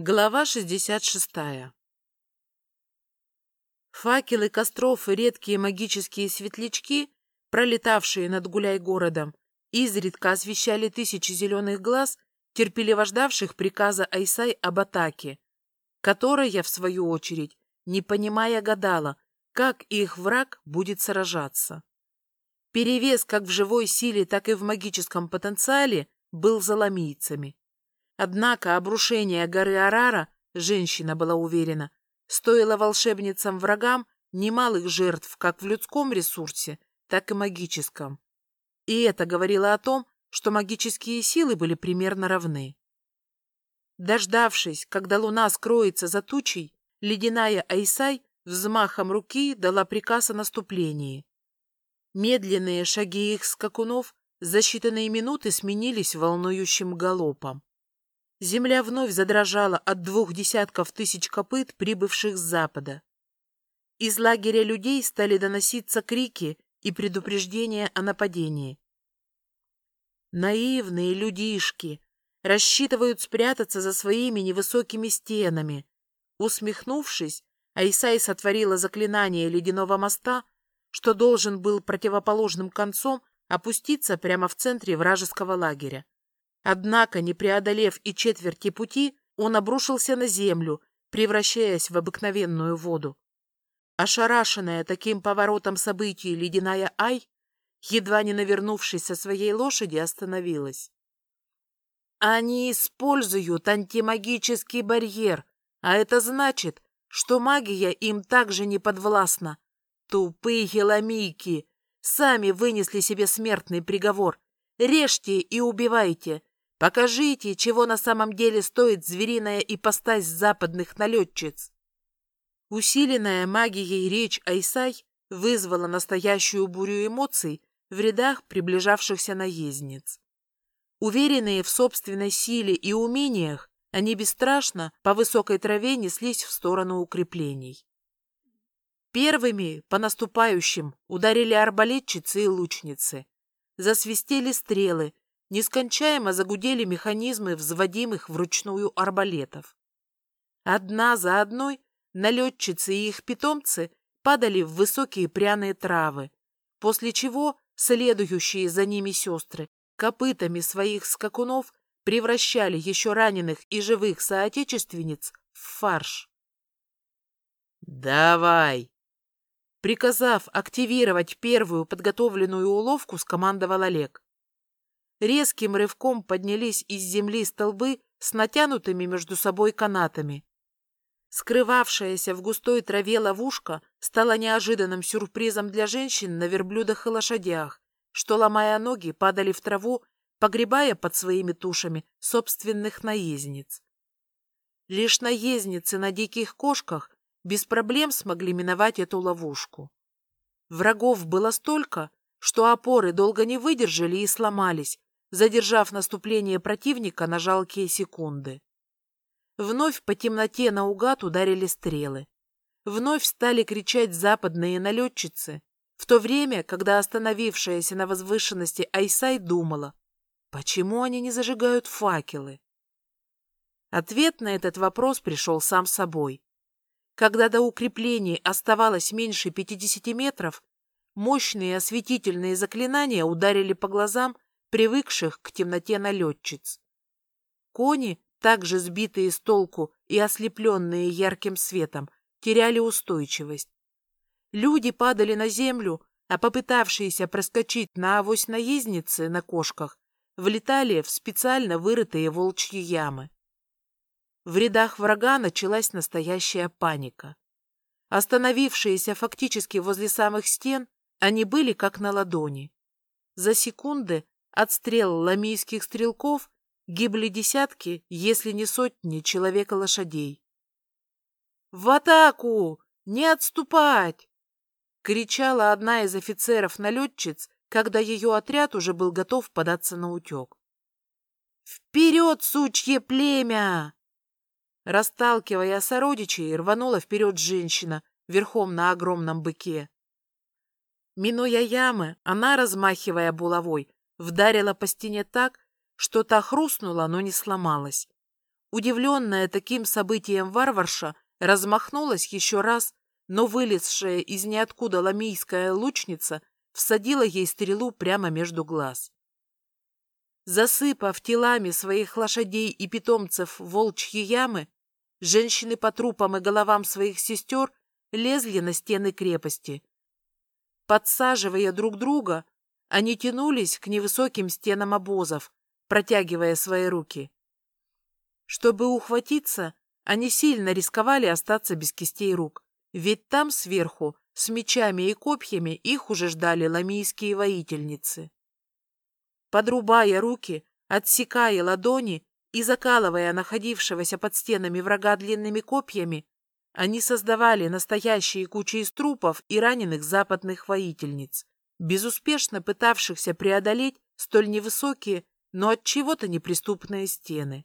Глава 66. Факелы костров и редкие магические светлячки, пролетавшие над гуляй-городом, изредка освещали тысячи зеленых глаз, терпеливо ждавших приказа Айсай об атаке, которая, в свою очередь, не понимая, гадала, как их враг будет сражаться. Перевес как в живой силе, так и в магическом потенциале был за ламийцами. Однако обрушение горы Арара, женщина была уверена, стоило волшебницам-врагам немалых жертв как в людском ресурсе, так и магическом. И это говорило о том, что магические силы были примерно равны. Дождавшись, когда луна скроется за тучей, ледяная Айсай взмахом руки дала приказ о наступлении. Медленные шаги их скакунов за считанные минуты сменились волнующим галопом. Земля вновь задрожала от двух десятков тысяч копыт, прибывших с запада. Из лагеря людей стали доноситься крики и предупреждения о нападении. Наивные людишки рассчитывают спрятаться за своими невысокими стенами. Усмехнувшись, Айсай сотворила заклинание ледяного моста, что должен был противоположным концом опуститься прямо в центре вражеского лагеря. Однако, не преодолев и четверти пути, он обрушился на землю, превращаясь в обыкновенную воду. Ошарашенная таким поворотом событий ледяная Ай, едва не навернувшись со своей лошади, остановилась. Они используют антимагический барьер, а это значит, что магия им также не подвластна. Тупые ламийки сами вынесли себе смертный приговор. Режьте и убивайте, Покажите, чего на самом деле стоит звериная ипостась западных налетчиц. Усиленная магией речь Айсай вызвала настоящую бурю эмоций в рядах приближавшихся наездниц. Уверенные в собственной силе и умениях, они бесстрашно по высокой траве неслись в сторону укреплений. Первыми по наступающим ударили арбалетчицы и лучницы. Засвистели стрелы, Нескончаемо загудели механизмы взводимых вручную арбалетов. Одна за одной налетчицы и их питомцы падали в высокие пряные травы, после чего следующие за ними сестры копытами своих скакунов превращали еще раненых и живых соотечественниц в фарш. «Давай!» Приказав активировать первую подготовленную уловку, скомандовал Олег резким рывком поднялись из земли столбы с натянутыми между собой канатами. Скрывавшаяся в густой траве ловушка стала неожиданным сюрпризом для женщин на верблюдах и лошадях, что, ломая ноги, падали в траву, погребая под своими тушами собственных наездниц. Лишь наездницы на диких кошках без проблем смогли миновать эту ловушку. Врагов было столько, что опоры долго не выдержали и сломались, задержав наступление противника на жалкие секунды. Вновь по темноте наугад ударили стрелы. Вновь стали кричать западные налетчицы, в то время, когда остановившаяся на возвышенности Айсай думала, почему они не зажигают факелы? Ответ на этот вопрос пришел сам собой. Когда до укреплений оставалось меньше 50 метров, мощные осветительные заклинания ударили по глазам привыкших к темноте налетчиц. Кони, также сбитые с толку и ослепленные ярким светом, теряли устойчивость. Люди падали на землю, а попытавшиеся проскочить на авось наездницы на кошках влетали в специально вырытые волчьи ямы. В рядах врага началась настоящая паника. Остановившиеся фактически возле самых стен, они были как на ладони. За секунды от стрел ламийских стрелков гибли десятки, если не сотни человека-лошадей. «В атаку! Не отступать!» — кричала одна из офицеров-налетчиц, когда ее отряд уже был готов податься на утек. «Вперед, сучье племя!» Расталкивая сородичей, рванула вперед женщина верхом на огромном быке. Минуя ямы, она, размахивая булавой, вдарила по стене так, что та хрустнула, но не сломалась. Удивленная таким событием варварша размахнулась еще раз, но вылезшая из ниоткуда ламийская лучница всадила ей стрелу прямо между глаз. Засыпав телами своих лошадей и питомцев волчьи ямы, женщины по трупам и головам своих сестер лезли на стены крепости. Подсаживая друг друга, они тянулись к невысоким стенам обозов, протягивая свои руки. Чтобы ухватиться, они сильно рисковали остаться без кистей рук, ведь там сверху, с мечами и копьями, их уже ждали ламийские воительницы. Подрубая руки, отсекая ладони и закалывая находившегося под стенами врага длинными копьями, они создавали настоящие кучи из трупов и раненых западных воительниц, безуспешно пытавшихся преодолеть столь невысокие, но от чего-то неприступные стены.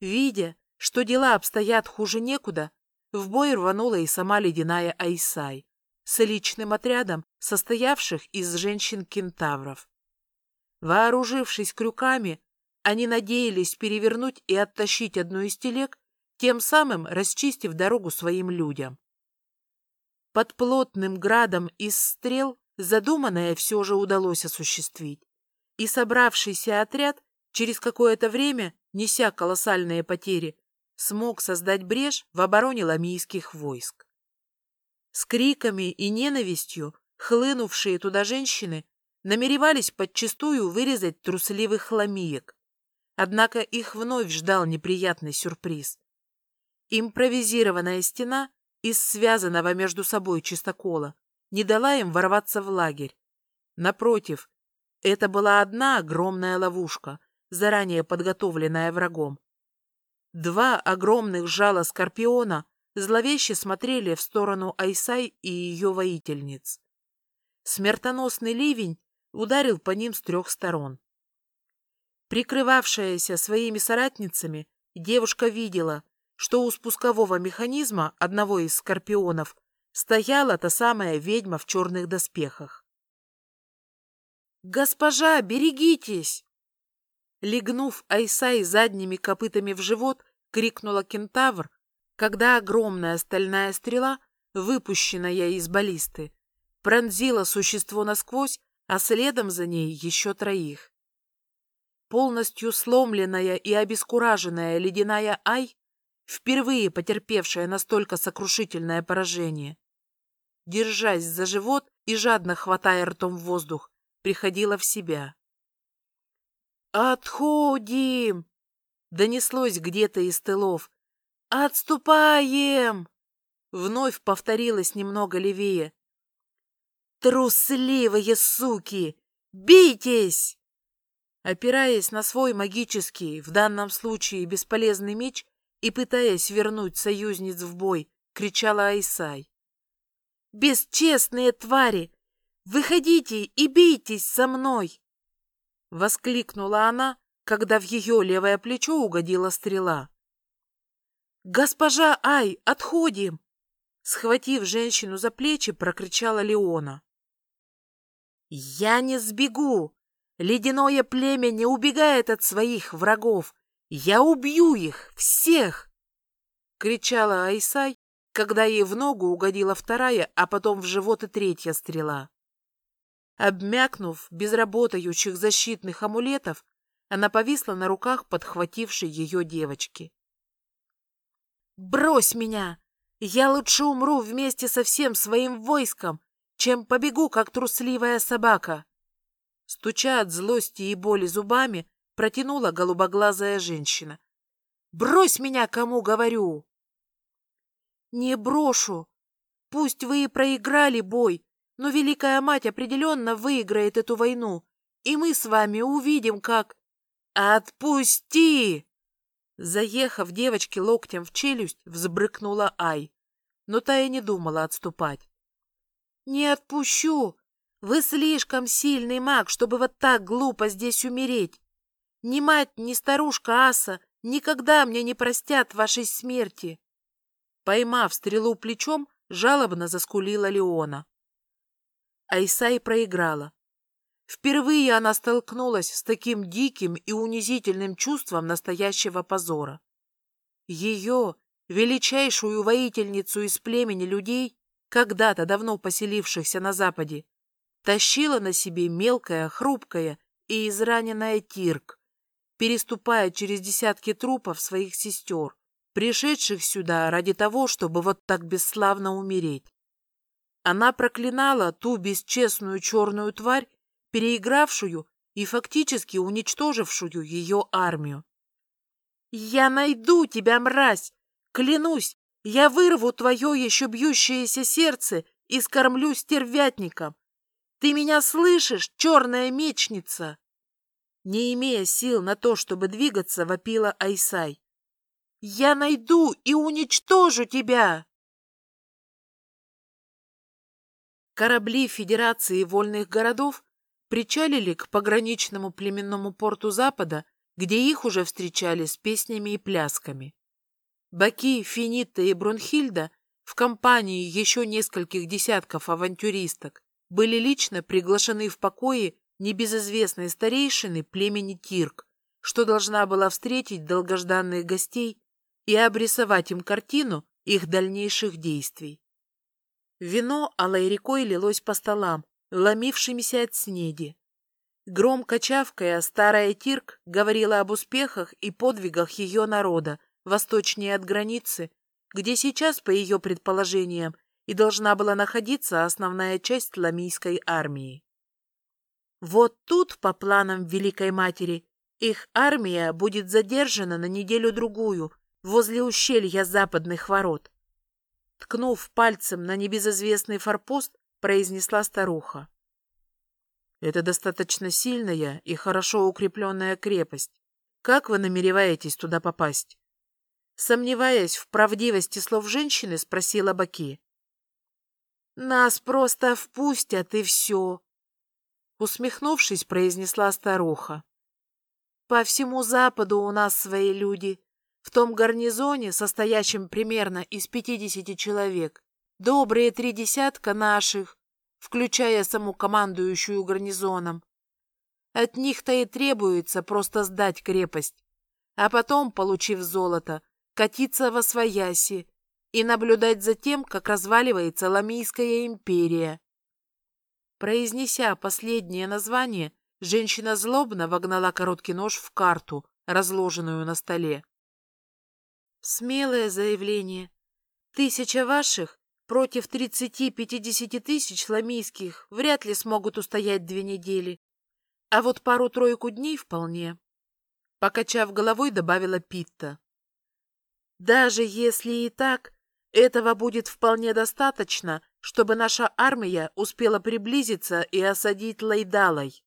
Видя, что дела обстоят хуже некуда, в бой рванула и сама ледяная Айсай с личным отрядом, состоявших из женщин-кентавров. Вооружившись крюками, они надеялись перевернуть и оттащить одну из телег, тем самым расчистив дорогу своим людям. Под плотным градом из стрел задуманное все же удалось осуществить, и собравшийся отряд через какое-то время неся колоссальные потери, смог создать брешь в обороне ламийских войск. С криками и ненавистью хлынувшие туда женщины намеревались подчистую вырезать трусливых ламиек. Однако их вновь ждал неприятный сюрприз. Импровизированная стена из связанного между собой чистокола не дала им ворваться в лагерь. Напротив, это была одна огромная ловушка — заранее подготовленная врагом. Два огромных жала скорпиона зловеще смотрели в сторону Айсай и ее воительниц. Смертоносный ливень ударил по ним с трех сторон. Прикрывавшаяся своими соратницами, девушка видела, что у спускового механизма одного из скорпионов стояла та самая ведьма в черных доспехах. «Госпожа, берегитесь!» Легнув Айсай задними копытами в живот, крикнула кентавр, когда огромная стальная стрела, выпущенная из баллисты, пронзила существо насквозь, а следом за ней еще троих. Полностью сломленная и обескураженная ледяная Ай, впервые потерпевшая настолько сокрушительное поражение, держась за живот и жадно хватая ртом воздух, приходила в себя. «Отходим!» — донеслось где-то из тылов. «Отступаем!» — вновь повторилось немного левее. «Трусливые суки! Бийтесь!» Опираясь на свой магический, в данном случае бесполезный меч, и пытаясь вернуть союзниц в бой, кричала Айсай. «Бесчестные твари! Выходите и бийтесь со мной!» Воскликнула она, когда в ее левое плечо угодила стрела. «Госпожа Ай, отходим!» Схватив женщину за плечи, прокричала Леона. «Я не сбегу! Ледяное племя не убегает от своих врагов! Я убью их! Всех!» Кричала Айсай, когда ей в ногу угодила вторая, а потом в живот и третья стрела. Обмякнув без работающих защитных амулетов, она повисла на руках подхватившей ее девочки. «Брось меня! Я лучше умру вместе со всем своим войском, чем побегу, как трусливая собака!» Стуча от злости и боли зубами, протянула голубоглазая женщина. «Брось меня, кому говорю!» «Не брошу! Пусть вы и проиграли бой, но Великая Мать определенно выиграет эту войну, и мы с вами увидим, как... Отпусти! Заехав девочке локтем в челюсть, взбрыкнула Ай, но та и не думала отступать. Не отпущу! Вы слишком сильный маг, чтобы вот так глупо здесь умереть. Ни мать, ни старушка Аса никогда мне не простят вашей смерти. Поймав стрелу плечом, жалобно заскулила Леона. Айсай проиграла. Впервые она столкнулась с таким диким и унизительным чувством настоящего позора. Ее, величайшую воительницу из племени людей, когда-то давно поселившихся на Западе, тащила на себе мелкая, хрупкая и израненная Тирк, переступая через десятки трупов своих сестер, пришедших сюда ради того, чтобы вот так бесславно умереть. Она проклинала ту бесчестную черную тварь, переигравшую и фактически уничтожившую ее армию. «Я найду тебя, мразь! Клянусь, я вырву твое еще бьющееся сердце и скормлю стервятником! Ты меня слышишь, черная мечница?» Не имея сил на то, чтобы двигаться, вопила Айсай. «Я найду и уничтожу тебя!» Корабли Федерации вольных городов причалили к пограничному племенному порту Запада, где их уже встречали с песнями и плясками. Баки, Финита и Брунхильда в компании еще нескольких десятков авантюристок были лично приглашены в покои небезызвестной старейшины племени Тирк, что должна была встретить долгожданных гостей и обрисовать им картину их дальнейших действий. Вино алой рекой лилось по столам, ломившимися от снеди. Громко чавкая, старая Тирк говорила об успехах и подвигах ее народа, восточнее от границы, где сейчас, по ее предположениям, и должна была находиться основная часть ламийской армии. Вот тут, по планам Великой Матери, их армия будет задержана на неделю-другую возле ущелья западных ворот. Ткнув пальцем на небезызвестный форпост, произнесла старуха. Это достаточно сильная и хорошо укрепленная крепость. Как вы намереваетесь туда попасть? Сомневаясь в правдивости слов женщины, спросила Баки. Нас просто впустят, и все. Усмехнувшись, произнесла старуха. По всему западу у нас свои люди. В том гарнизоне, состоящем примерно из пятидесяти человек, добрые три десятка наших, включая саму командующую гарнизоном. От них-то и требуется просто сдать крепость, а потом, получив золото, катиться во свояси и наблюдать за тем, как разваливается Ламийская империя. Произнеся последнее название, женщина злобно вогнала короткий нож в карту, разложенную на столе. Смелое заявление. Тысяча ваших против тридцати-пятидесяти тысяч ламийских вряд ли смогут устоять две недели. А вот пару-тройку дней вполне. Покачав головой, добавила Питта. Даже если и так, этого будет вполне достаточно, чтобы наша армия успела приблизиться и осадить Лайдалой.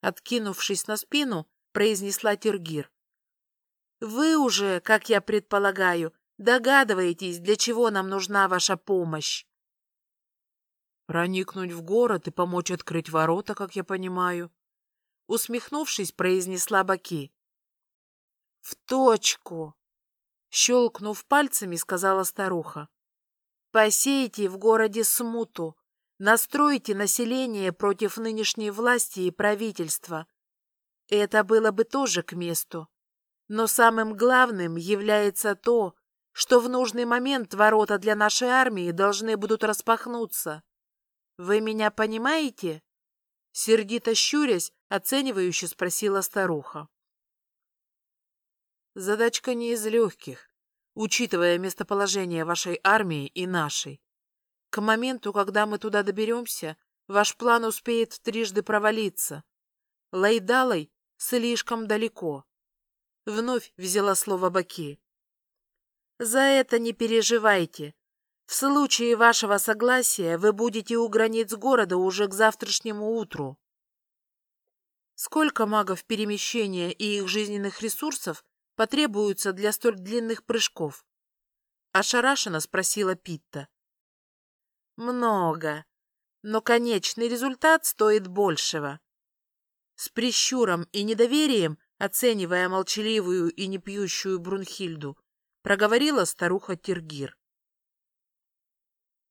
Откинувшись на спину, произнесла Тергир. Вы уже, как я предполагаю, догадываетесь, для чего нам нужна ваша помощь. Проникнуть в город и помочь открыть ворота, как я понимаю. Усмехнувшись, произнесла Баки. В точку. Щелкнув пальцами, сказала старуха. «Посейте в городе смуту, настройте население против нынешней власти и правительства. Это было бы тоже к месту. Но самым главным является то, что в нужный момент ворота для нашей армии должны будут распахнуться. Вы меня понимаете?» Сердито щурясь, оценивающе спросила старуха. Задачка не из легких, учитывая местоположение вашей армии и нашей. К моменту, когда мы туда доберемся, ваш план успеет трижды провалиться. Лайдалой слишком далеко. Вновь взяла слово Баки. За это не переживайте. В случае вашего согласия вы будете у границ города уже к завтрашнему утру. Сколько магов перемещения и их жизненных ресурсов потребуются для столь длинных прыжков? Ошарашенно спросила Питта. Много, но конечный результат стоит большего. С прищуром и недоверием, оценивая молчаливую и непьющую Брунхильду, проговорила старуха Тиргир.